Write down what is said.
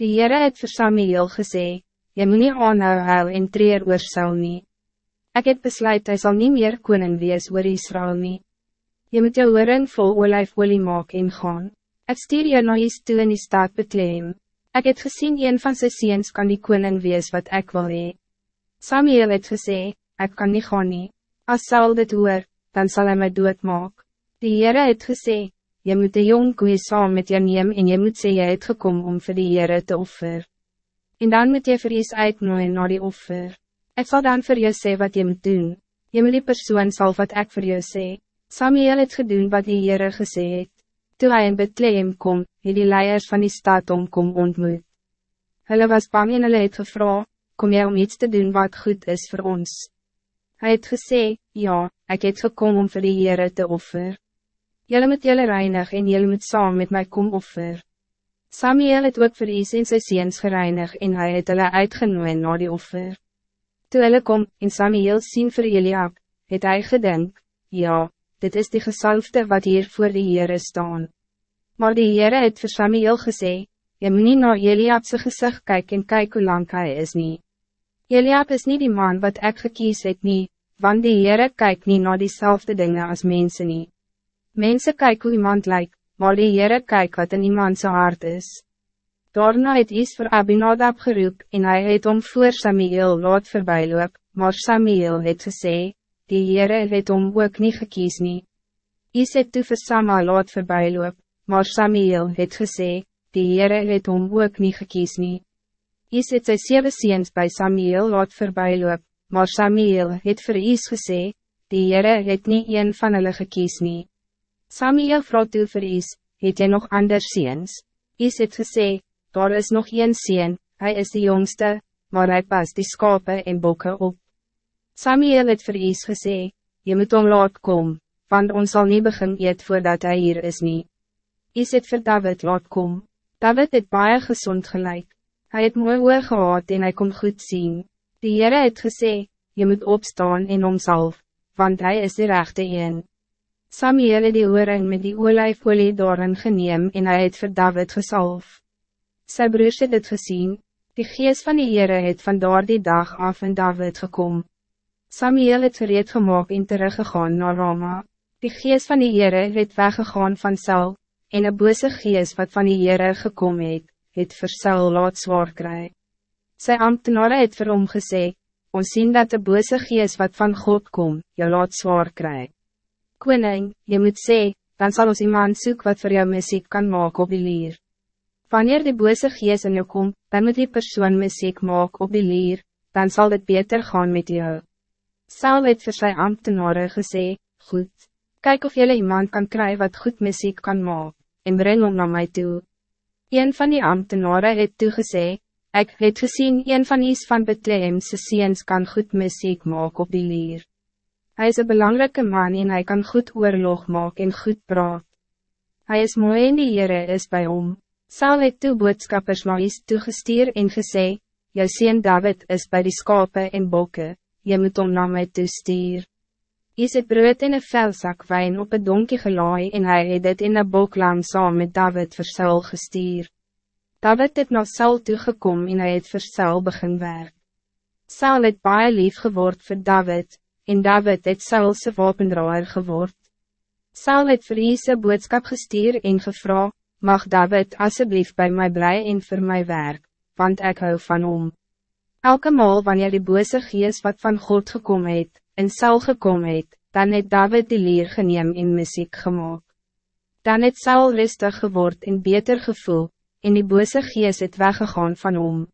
Die Heere het vir Samuel gesê, Jy moet nie aanhou hou en treer oor Saul nie. Ek het besluit, hy sal nie meer koning wees oor Israël nie. Jy moet jou oring vol olijfolie maak en gaan. Ek stuur jou na iets toe in die stad Bethlehem. Ek het gezien een van sy seens kan die koning wees wat ik wil hee. Samuel het gesê, ek kan niet gaan nie. As Saul dit hoor, dan zal hij my doodmaak. Die Heere het gesê, jy moet de jong koe saam met jou neem en jy moet sê jy het gekom om vir die Heere te offer. En dan moet jy vir iets uitnooien na die offer. Ik zal dan voor jou sê wat je moet doen. Je moet die persoon sal wat ik voor jou sê. Samuel het gedoen wat die Heere gesê het. Toe hy in Bethlehem kom, het die leiers van die stad omkom ontmoet. Hulle was bang en hulle het gevra, kom jy om iets te doen wat goed is voor ons. Hij het gesê, ja, ik het gekom om voor die Heere te offer. Jullie moet jullie reinig en jullie moet saam met mij kom offer. Samuel het ook vir Is en sy seens gereinig en hy het hulle uitgenooi na die offer. Toe hulle kom, en Samuel sien vir Eliab, het hy gedink, ja, dit is die gesalfde wat hier voor die Heere staan. Maar die Heere het vir Samuel gesê, jy moet nie na Eliabse gezicht kyk en kyk hoe lang hy is nie. Eliab is niet die man wat ek gekies het nie, want die Heere kyk nie na diezelfde dingen als mensen nie. Mensen kyk hoe iemand lijkt, maar die Heere kyk wat in iemand zijn hart is. Daarna het Is voor Abinadab geroep en hij het om voor Samuel laat voorbijloop, maar Samuel het gesê, die Heere het om ook niet gekies nie. Is het toe vir Sama laat voorbijloop, maar Samuel het gesê, die Heere het om ook niet gekies nie. Is het sy sewe seens by Samuel laat voorbijloop, maar Samuel het vir Is gesê, die Heere het niet een van hulle gekies nie. Samuel vroeg toe vir Is, het jy nog anders seens? Is het gesê, daar is nog een sien, hij is de jongste, maar hij past die skape en bokken op. Samuel het vir Is gesê, je moet om laat kom, want ons zal niet begin eet voordat hij hier is nie. Is het vir David laat kom, David het baie gezond gelijk. Hij het mooi oor gehad en hij kon goed zien. Die Heere het gesê, je moet opstaan en omsalf, want hij is de rechte een. Samuel het die oorring met die olijfolie daarin geneem en hij het vir David gesalf. Sy broers het dit gezien, die geest van die Heere het van die dag af in David gekom. Samuel het gereed gemaakt en teruggegaan naar Roma. Die geest van die Heere het weggegaan van Saul, en een bose geest wat van die Heere gekom het, het vir Saul laat zwaar kry. Sy ambtenare het vir hom gesê, ons sien dat de bose geest wat van God kom, je laat zwaar kry. Koning, je moet sê, dan zal ons iemand zoeken wat voor jou muziek kan maken op die lier. Wanneer die bose gees in jou kom, dan moet die persoon muziek maak op die lier, dan zal het beter gaan met jou. Saul het vir sy ambtenare gesê, goed, kijk of jullie iemand kan krijgen wat goed muziek kan maak, en breng hom na my toe. Een van die ambtenare het toegesê, ik het gezien een van iets van Bethlehemse seens kan goed muziek maak op die lier. Hij is een belangrijke man en hij kan goed oorlog maak en goed praat. Hij is mooi en die Heere is bij hom. Saul het toe boodskappers Maïs toegestuur en gesê, Jou sien David is bij die skape en bokke, je moet om na my toestuur. Is het brood in een velzak wijn op het donkie gelaai en hij het dit in een boklam saam met David vir Saul gestuur. David het na Saul toegekom en hij het vir Saul begin werk. Saul het baie lief geword voor David, en David het Saulse wapendraaier geword. Saul het vir Ise boodskap gestuur en gevra, mag David alsjeblieft bij mij blij en voor mij werk, want ik hou van om. Elke maal wanneer die bose gees wat van God gekomen het, en Saul gekomen het, dan het David die leer geneem in muziek gemaakt. Dan het Saul rustig geword en beter gevoel, en die bose gees het weggegaan van om.